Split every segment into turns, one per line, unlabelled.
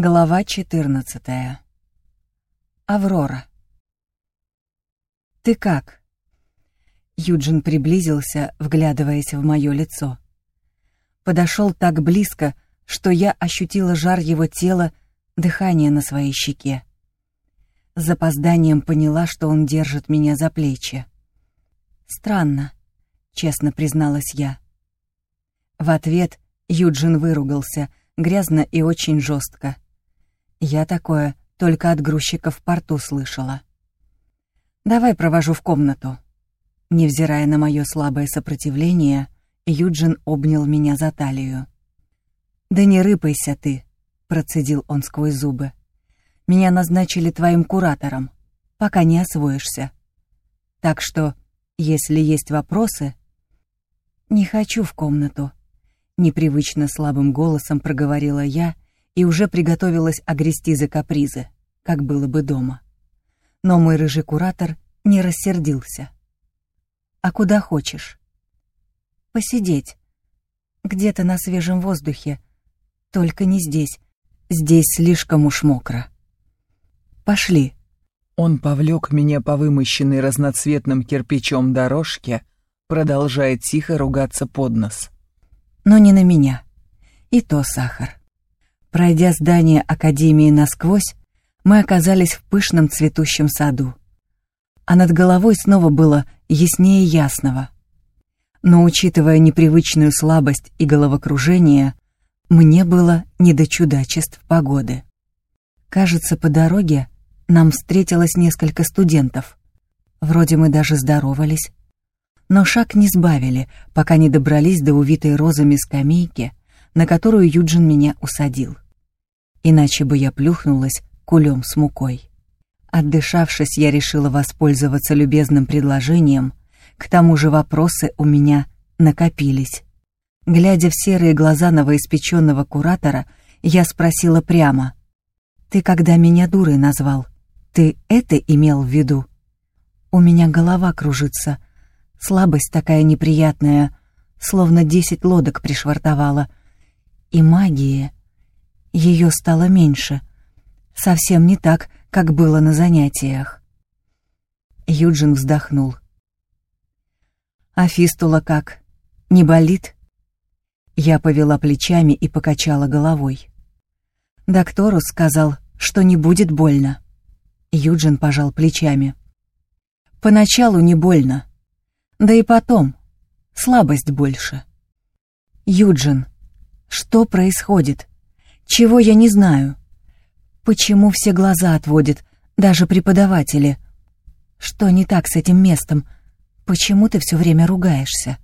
Глава 14. Аврора. «Ты как?» Юджин приблизился, вглядываясь в мое лицо. Подошел так близко, что я ощутила жар его тела, дыхание на своей щеке. С запозданием поняла, что он держит меня за плечи. «Странно», — честно призналась я. В ответ Юджин выругался, грязно и очень жестко. Я такое только от грузчика в порту слышала. «Давай провожу в комнату». Невзирая на мое слабое сопротивление, Юджин обнял меня за талию. «Да не рыпайся ты», — процедил он сквозь зубы. «Меня назначили твоим куратором, пока не освоишься. Так что, если есть вопросы...» «Не хочу в комнату», — непривычно слабым голосом проговорила я, — и уже приготовилась огрести за капризы, как было бы дома. Но мой рыжий куратор не рассердился. «А куда хочешь?» «Посидеть. Где-то на свежем воздухе. Только не здесь. Здесь слишком уж мокро. Пошли».
Он повлек меня по вымощенной разноцветным кирпичом дорожке, продолжая тихо ругаться под нос.
«Но не на меня. И то сахар». Пройдя здание Академии насквозь, мы оказались в пышном цветущем саду. А над головой снова было яснее ясного. Но, учитывая непривычную слабость и головокружение, мне было не до чудачеств погоды. Кажется, по дороге нам встретилось несколько студентов. Вроде мы даже здоровались. Но шаг не сбавили, пока не добрались до увитой розами скамейки, на которую Юджин меня усадил. Иначе бы я плюхнулась кулем с мукой. Отдышавшись, я решила воспользоваться любезным предложением, к тому же вопросы у меня накопились. Глядя в серые глаза новоиспеченного куратора, я спросила прямо. «Ты когда меня дурой назвал, ты это имел в виду?» У меня голова кружится, слабость такая неприятная, словно десять лодок пришвартовала. И магия. Ее стало меньше. Совсем не так, как было на занятиях. Юджин вздохнул. «А фистула как? Не болит?» Я повела плечами и покачала головой. Доктору сказал, что не будет больно. Юджин пожал плечами. «Поначалу не больно. Да и потом. Слабость больше. Юджин, что происходит? Чего я не знаю? Почему все глаза отводят, даже преподаватели? Что не так с этим местом? Почему ты все время ругаешься?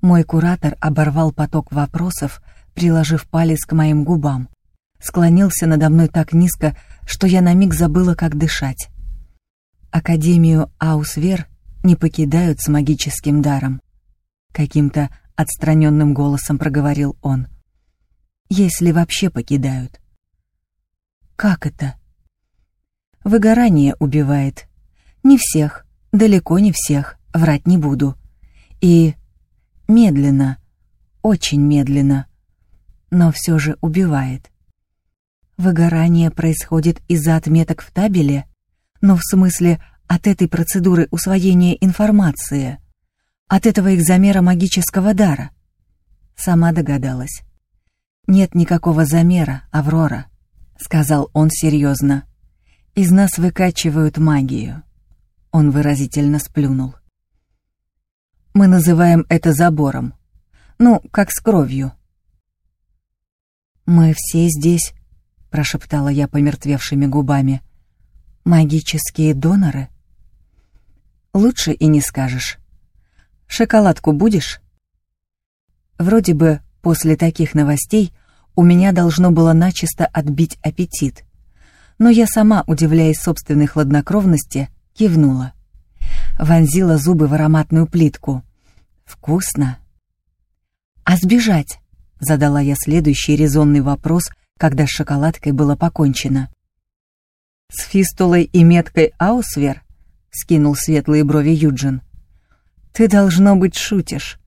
Мой куратор оборвал поток вопросов, приложив палец к моим губам. Склонился надо мной так низко, что я на миг забыла, как дышать. Академию Аусвер не покидают с магическим даром. Каким-то отстраненным голосом проговорил он — если вообще покидают. Как это? Выгорание убивает. Не всех, далеко не всех, врать не буду. И медленно, очень медленно, но все же убивает. Выгорание происходит из-за отметок в табеле, но в смысле от этой процедуры усвоения информации, от этого экзамера магического дара. Сама догадалась. «Нет никакого замера, Аврора», — сказал он серьезно. «Из нас выкачивают магию». Он выразительно сплюнул. «Мы называем это забором. Ну, как с кровью». «Мы все здесь», — прошептала я помертвевшими губами. «Магические доноры?» «Лучше и не скажешь. Шоколадку будешь?» Вроде бы После таких новостей у меня должно было начисто отбить аппетит. Но я сама, удивляясь собственной хладнокровности, кивнула. Вонзила зубы в ароматную плитку. «Вкусно!» «А сбежать?» — задала я следующий резонный вопрос, когда с шоколадкой было покончено. «С фистулой и меткой Аусвер?» — скинул светлые брови Юджин. «Ты, должно быть, шутишь.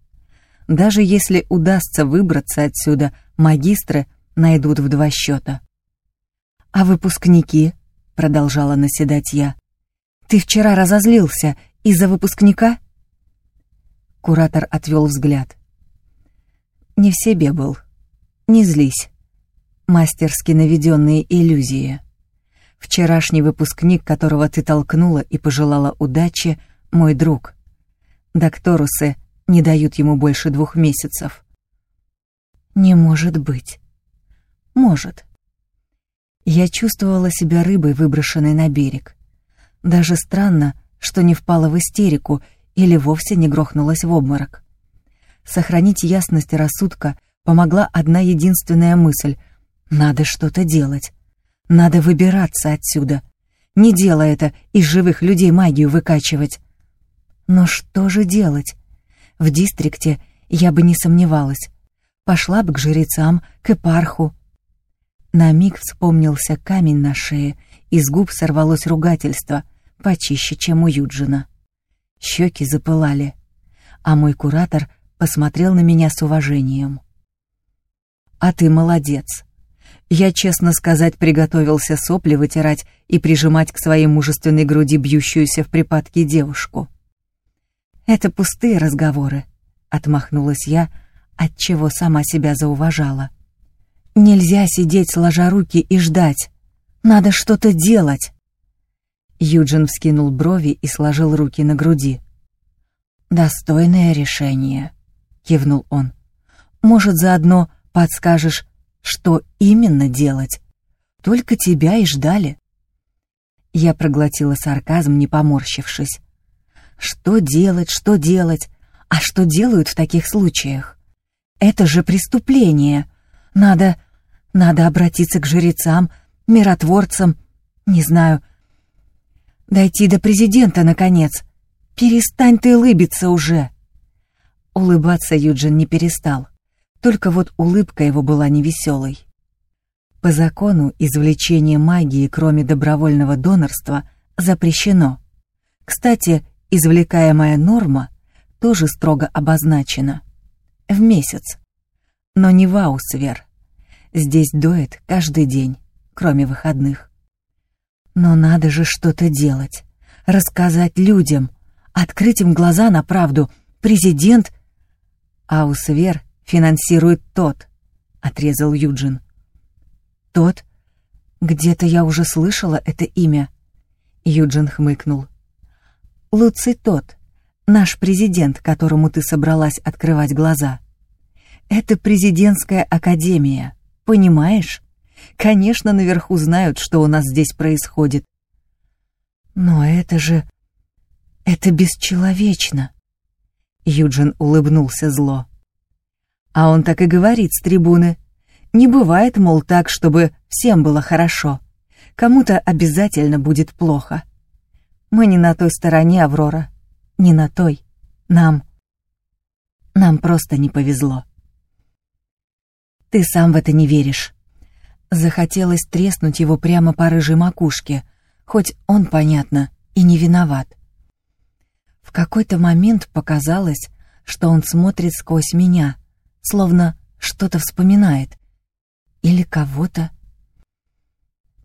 Даже если удастся выбраться отсюда, магистры найдут в два счета. «А выпускники?» — продолжала наседать я. «Ты вчера разозлился из-за выпускника?» Куратор отвел взгляд. «Не в себе был. Не злись. Мастерски наведенные иллюзии. Вчерашний выпускник, которого ты толкнула и пожелала удачи, мой друг. Докторусы не дают ему больше двух месяцев. Не может быть. Может. Я чувствовала себя рыбой, выброшенной на берег. Даже странно, что не впала в истерику или вовсе не грохнулась в обморок. Сохранить ясность рассудка помогла одна единственная мысль — надо что-то делать. Надо выбираться отсюда. Не делая это, из живых людей магию выкачивать. Но что же делать? В дистрикте я бы не сомневалась. Пошла бы к жрецам, к эпарху. На миг вспомнился камень на шее, из губ сорвалось ругательство, почище, чем у Юджина. Щеки запылали, а мой куратор посмотрел на меня с уважением. «А ты молодец. Я, честно сказать, приготовился сопли вытирать и прижимать к своей мужественной груди бьющуюся в припадке девушку. «Это пустые разговоры», — отмахнулась я, отчего сама себя зауважала. «Нельзя сидеть сложа руки и ждать. Надо что-то делать». Юджин вскинул брови и сложил руки на груди. «Достойное решение», — кивнул он. «Может, заодно подскажешь, что именно делать. Только тебя и ждали. Я проглотила сарказм, не поморщившись. Что делать, что делать? А что делают в таких случаях? Это же преступление. Надо... надо обратиться к жрецам, миротворцам, не знаю... Дойти до президента, наконец. Перестань ты улыбиться уже. Улыбаться Юджин не перестал. Только вот улыбка его была невеселой. По закону извлечение магии, кроме добровольного донорства, запрещено. Кстати, извлекаемая норма тоже строго обозначена. В месяц. Но не в Аусвер. Здесь доет каждый день, кроме выходных. Но надо же что-то делать. Рассказать людям. Открыть им глаза на правду. Президент... Аусвер финансирует тот», — отрезал Юджин. «Тот? Где-то я уже слышала это имя». Юджин хмыкнул. «Луций тот, наш президент, которому ты собралась открывать глаза. Это президентская академия, понимаешь? Конечно, наверху знают, что у нас здесь происходит. Но это же... это бесчеловечно!» Юджин улыбнулся зло. А он так и говорит с трибуны. Не бывает, мол, так, чтобы всем было хорошо. Кому-то обязательно будет плохо. Мы не на той стороне, Аврора. Не на той. Нам. Нам просто не повезло. Ты сам в это не веришь. Захотелось треснуть его прямо по рыжей макушке, хоть он, понятно, и не виноват. В какой-то момент показалось, что он смотрит сквозь меня — словно что-то вспоминает. Или кого-то.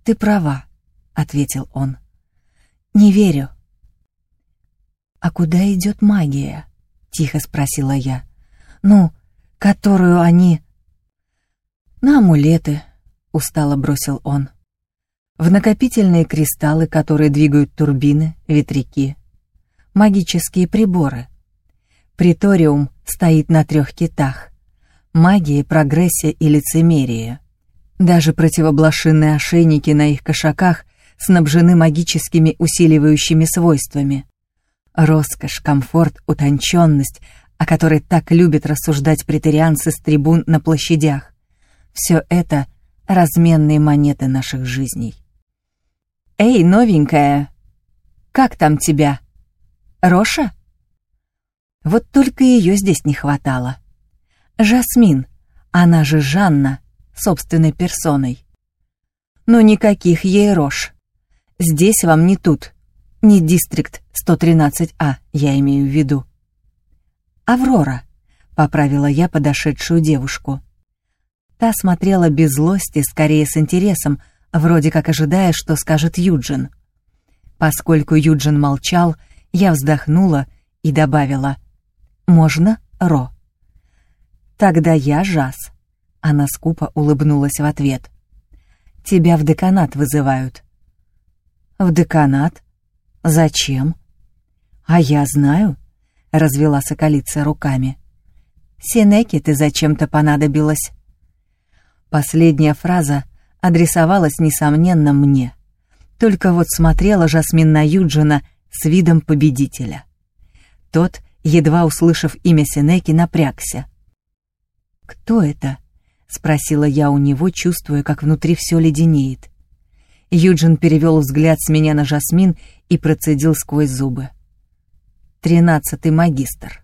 «Ты права», — ответил он. «Не верю». «А куда идет магия?» — тихо спросила я. «Ну, которую они...» «На амулеты», — устало бросил он. «В накопительные кристаллы, которые двигают турбины, ветряки. Магические приборы. Приториум стоит на трех китах магии, прогрессия и лицемерия. Даже противоблошинные ошейники на их кошаках снабжены магическими усиливающими свойствами. Роскошь, комфорт, утонченность, о которой так любят рассуждать претарианцы с трибун на площадях. Все это — разменные монеты наших жизней. «Эй, новенькая! Как там тебя? Роша?» Вот только ее здесь не хватало. Жасмин, она же Жанна, собственной персоной. Но никаких ей рож. Здесь вам не тут, не дистрикт 113А, я имею в виду. «Аврора», — поправила я подошедшую девушку. Та смотрела без злости, скорее с интересом, вроде как ожидая, что скажет Юджин. Поскольку Юджин молчал, я вздохнула и добавила «Можно, Ро?» «Тогда я Жас», — она скупо улыбнулась в ответ. «Тебя в деканат вызывают». «В деканат? Зачем?» «А я знаю», — развела соколица руками. «Синеке ты зачем-то понадобилась». Последняя фраза адресовалась, несомненно, мне. Только вот смотрела Жасмин на Юджина с видом победителя. Тот, едва услышав имя Синеки, напрягся. «Кто это?» — спросила я у него, чувствуя, как внутри все леденеет. Юджин перевел взгляд с меня на Жасмин и процедил сквозь зубы. «Тринадцатый магистр».